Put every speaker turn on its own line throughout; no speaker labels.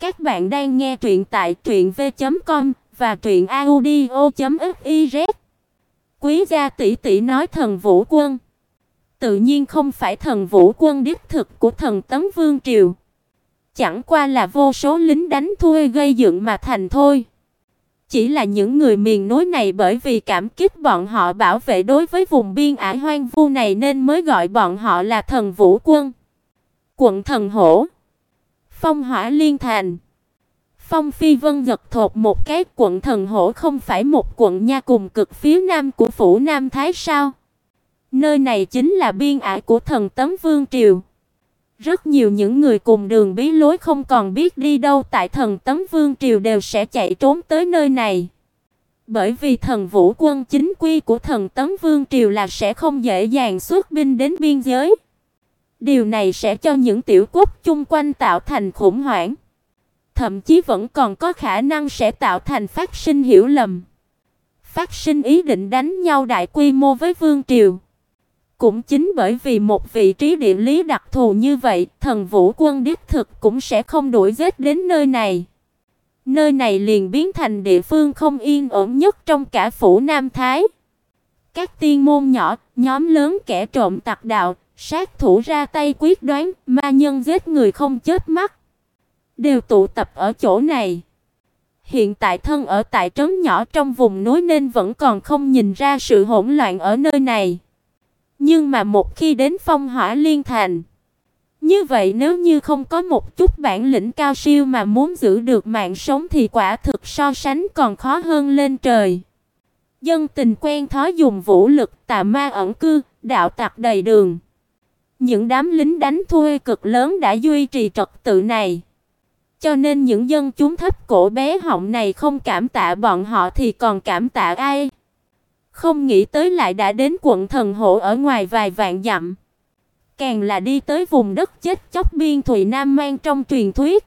Các bạn đang nghe truyện tại truyệnv.com và truyệnaudio.fiz. Quý gia tỷ tỷ nói thần Vũ Quân, tự nhiên không phải thần Vũ Quân đích thực của thần tấn Vương triều, chẳng qua là vô số lính đánh thuê gây dựng mà thành thôi. Chỉ là những người miền núi này bởi vì cảm kích bọn họ bảo vệ đối với vùng biên ải hoang vu này nên mới gọi bọn họ là thần Vũ Quân. Quận Thần Hổ Phong Hỏa Liên Thành. Phong Phi Vân giật thột một cái, quận Thần Hổ không phải một quận nha cùng cực phía nam của phủ Nam Thái sao? Nơi này chính là biên ải của thần Tấm Vương triều. Rất nhiều những người cùng đường bí lối không còn biết đi đâu tại thần Tấm Vương triều đều sẽ chạy trốn tới nơi này. Bởi vì thần Vũ quân chính quy của thần Tấm Vương triều là sẽ không dễ dàng xuất binh đến biên giới. Điều này sẽ cho những tiểu quốc chung quanh tạo thành khủng hoảng, thậm chí vẫn còn có khả năng sẽ tạo thành phát sinh hiểu lầm, phát sinh ý định đánh nhau đại quy mô với vương triều. Cũng chính bởi vì một vị trí địa lý đặc thù như vậy, thần Vũ quân đích thực cũng sẽ không đuổi giết đến nơi này. Nơi này liền biến thành địa phương không yên ổn nhất trong cả phủ Nam Thái. Các tiên môn nhỏ, nhóm lớn kẻ trộm tặc đạo, Sát thủ ra tay quyết đoán, ma nhân giết người không chết mắt, đều tụ tập ở chỗ này. Hiện tại thân ở tại trấn nhỏ trong vùng núi nên vẫn còn không nhìn ra sự hỗn loạn ở nơi này. Nhưng mà một khi đến Phong Hỏa Liên Thành, như vậy nếu như không có một chút bản lĩnh cao siêu mà muốn giữ được mạng sống thì quả thực so sánh còn khó hơn lên trời. Dân tình quen thói dùng vũ lực, tà ma ẩn cư, đạo tặc đầy đường. Những đám lính đánh thuê cực lớn đã duy trì trật tự này. Cho nên những dân chúng thấp cổ bé họng này không cảm tạ bọn họ thì còn cảm tạ ai? Không nghĩ tới lại đã đến quận Thần Hộ ở ngoài vài vạn dặm. Càng là đi tới vùng đất chết chóc biên thùy Nam mang trong truyền thuyết.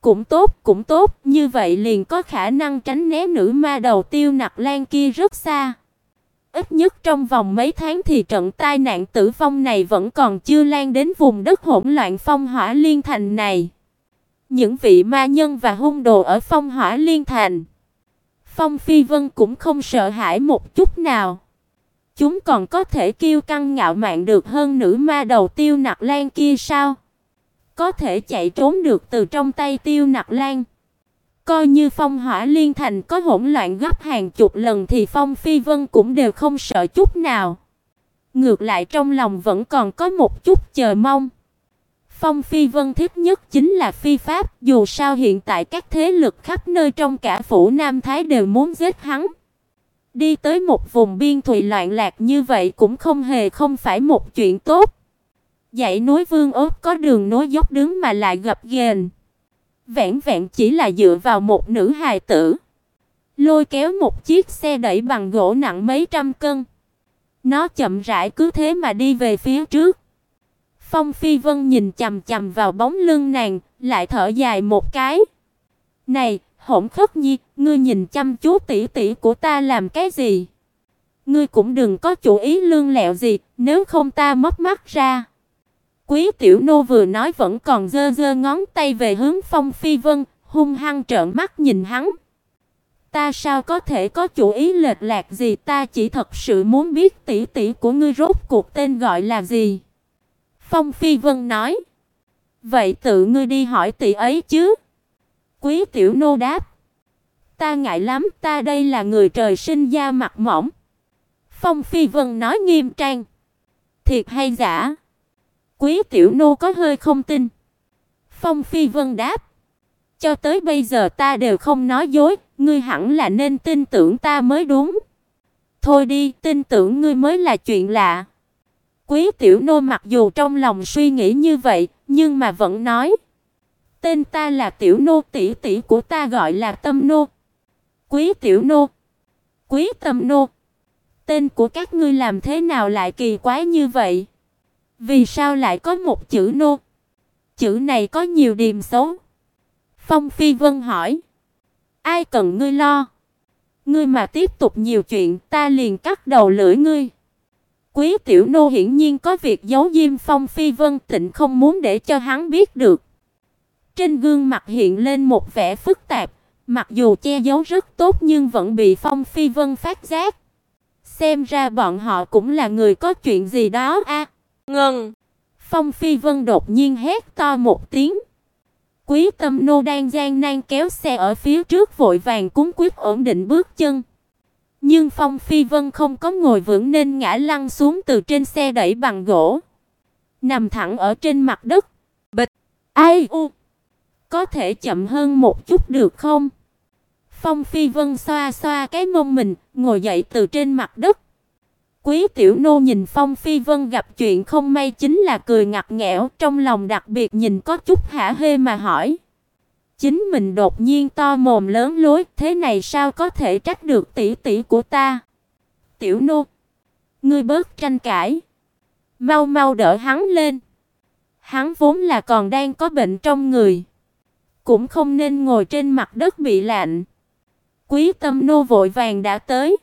Cũng tốt, cũng tốt, như vậy liền có khả năng tránh né nữ ma đầu tiêu nặc lan kia rất xa. Ít nhất trong vòng mấy tháng thì trận tai nạn tử vong này vẫn còn chưa lan đến vùng đất hỗn loạn phong hỏa liên thành này. Những vị ma nhân và hung đồ ở phong hỏa liên thành. Phong Phi Vân cũng không sợ hãi một chút nào. Chúng còn có thể kiêu căng ngạo mạn được hơn nữ ma đầu tiêu nặc lan kia sao? Có thể chạy trốn được từ trong tay tiêu nặc lan. Coi như phong hỏa liên thành có hỗn loạn gấp hàng chục lần thì Phong Phi Vân cũng đều không sợ chút nào. Ngược lại trong lòng vẫn còn có một chút chờ mong. Phong Phi Vân thích nhất chính là phi pháp, dù sao hiện tại các thế lực khắp nơi trong cả phủ Nam Thái đều muốn giết hắn. Đi tới một vùng biên thùy loạn lạc như vậy cũng không hề không phải một chuyện tốt. Dãy núi Vương Ốt có đường nối dốc đứng mà lại gập ghềnh vẹn vẹn chỉ là dựa vào một nữ hài tử, lôi kéo một chiếc xe đẩy bằng gỗ nặng mấy trăm cân. Nó chậm rãi cứ thế mà đi về phía trước. Phong Phi Vân nhìn chằm chằm vào bóng lưng nàng, lại thở dài một cái. "Này, Hỗn Khất Nhi, ngươi nhìn chăm chú tỷ tỷ của ta làm cái gì? Ngươi cũng đừng có chủ ý lương lẹo gì, nếu không ta mất mắt ra." Quý tiểu nô vừa nói vẫn còn giơ giơ ngón tay về hướng Phong Phi Vân, hung hăng trợn mắt nhìn hắn. Ta sao có thể có chủ ý lệch lạc gì, ta chỉ thật sự muốn biết tỷ tỷ của ngươi rốt cuộc tên gọi là gì." Phong Phi Vân nói. "Vậy tự ngươi đi hỏi tỷ ấy chứ?" Quý tiểu nô đáp. "Ta ngại lắm, ta đây là người trời sinh da mặt mỏng." Phong Phi Vân nói nghiêm trang. "Thiệt hay giả?" Quý tiểu nô có hơi không tin. Phong Phi Vân đáp: "Cho tới bây giờ ta đều không nói dối, ngươi hẳn là nên tin tưởng ta mới đúng." "Thôi đi, tin tưởng ngươi mới là chuyện lạ." Quý tiểu nô mặc dù trong lòng suy nghĩ như vậy, nhưng mà vẫn nói: "Tên ta là tiểu nô, tỷ tỷ của ta gọi là Tâm nô." "Quý tiểu nô?" "Quý Tâm nô?" Tên của các ngươi làm thế nào lại kỳ quái như vậy? Vì sao lại có một chữ nô? Chữ này có nhiều điểm xấu. Phong Phi Vân hỏi. Ai cần ngươi lo? Ngươi mà tiếp tục nhiều chuyện, ta liền cắt đầu lưỡi ngươi. Quý tiểu nô hiển nhiên có việc giấu diêm Phong Phi Vân Tịnh không muốn để cho hắn biết được. Trên gương mặt hiện lên một vẻ phức tạp, mặc dù che giấu rất tốt nhưng vẫn bị Phong Phi Vân phát giác. Xem ra bọn họ cũng là người có chuyện gì đó a.
Ngừng.
Phong Phi Vân đột nhiên hét to một tiếng. Quý Tâm Nô đang gian nan kéo xe ở phía trước vội vàng cúng quyết ổn định bước chân. Nhưng Phong Phi Vân không có ngồi vững nên ngã lăn xuống từ trên xe đẩy bằng gỗ, nằm thẳng ở trên mặt đất.
Bịch.
Ai u. Có thể chậm hơn một chút được không? Phong Phi Vân xoa xoa cái mông mình, ngồi dậy từ trên mặt đất. Quý tiểu nô nhìn Phong Phi Vân gặp chuyện không may chính là cười ngặt nghẽo, trong lòng đặc biệt nhìn có chút hả hê mà hỏi. Chính mình đột nhiên to mồm lớn lối, thế này sao có thể trách được tỷ tỷ của ta? Tiểu nô, ngươi bớt tranh cãi, mau mau đỡ hắn lên. Hắn vốn là còn đang có bệnh trong người, cũng không nên ngồi trên mặt đất bị lạnh. Quý Tâm nô vội vàng đã tới.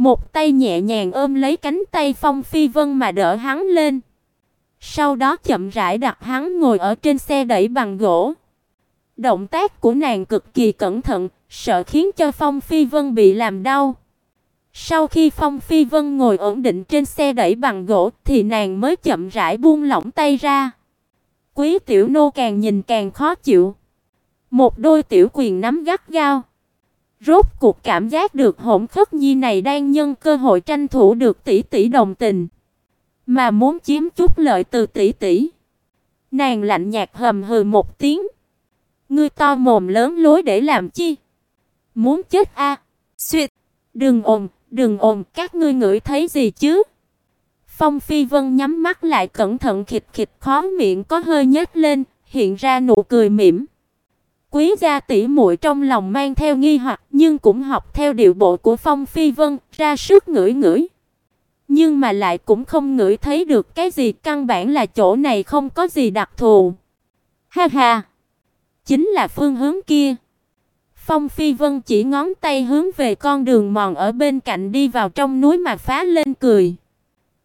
Một tay nhẹ nhàng ôm lấy cánh tay Phong Phi Vân mà đỡ hắn lên. Sau đó chậm rãi đặt hắn ngồi ở trên xe đẩy bằng gỗ. Động tác của nàng cực kỳ cẩn thận, sợ khiến cho Phong Phi Vân bị làm đau. Sau khi Phong Phi Vân ngồi ổn định trên xe đẩy bằng gỗ thì nàng mới chậm rãi buông lỏng tay ra. Quý tiểu nô càng nhìn càng khó chịu. Một đôi tiểu quyền nắm gắt gao. Rốt cuộc cảm giác được Hỗn Khất Nhi này đang nhân cơ hội tranh thủ được tỷ tỷ đồng tình, mà muốn chiếm chút lợi từ tỷ tỷ. Nàng lạnh nhạt hầm hừ một tiếng. Ngươi to mồm lớn lối để làm chi? Muốn chết a? À? Xuyệt, đừng ồn, đừng ồn, các ngươi ngửi thấy gì chứ? Phong Phi Vân nhắm mắt lại cẩn thận khịt khịt khóe miệng có hơi nhếch lên, hiện ra nụ cười mỉm. Quý gia tỷ muội trong lòng mang theo nghi hoặc, nhưng cũng học theo điệu bộ của Phong Phi Vân, ra sức ngửi ngửi. Nhưng mà lại cũng không ngửi thấy được cái gì, căn bản là chỗ này không có gì đặc thù. Ha ha, chính là phương hướng kia. Phong Phi Vân chỉ ngón tay hướng về con đường mòn ở bên cạnh đi vào trong núi mà phá lên cười.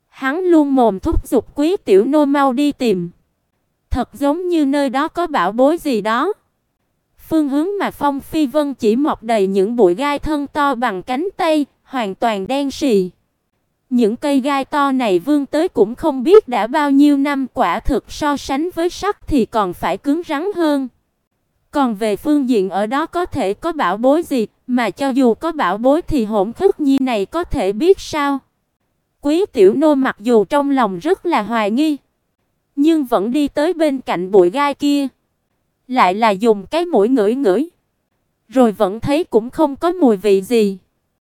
Hắn luôn mồm thúc giục Quý tiểu nô mau đi tìm. Thật giống như nơi đó có bảo bối gì đó. Phương hướng mà Phong Phi Vân chỉ mọc đầy những bụi gai thân to bằng cánh tay, hoàn toàn đen sì. Những cây gai to này vươn tới cũng không biết đã bao nhiêu năm, quả thực so sánh với sắt thì còn phải cứng rắn hơn. Còn về phương diện ở đó có thể có bảo bối gì, mà cho dù có bảo bối thì hỗn khất nhi này có thể biết sao? Quý tiểu nô mặc dù trong lòng rất là hoài nghi, nhưng vẫn đi tới bên cạnh bụi gai kia. Lại là dùng cái mũi ngửi ngửi. Rồi vẫn thấy cũng không có mùi vị gì.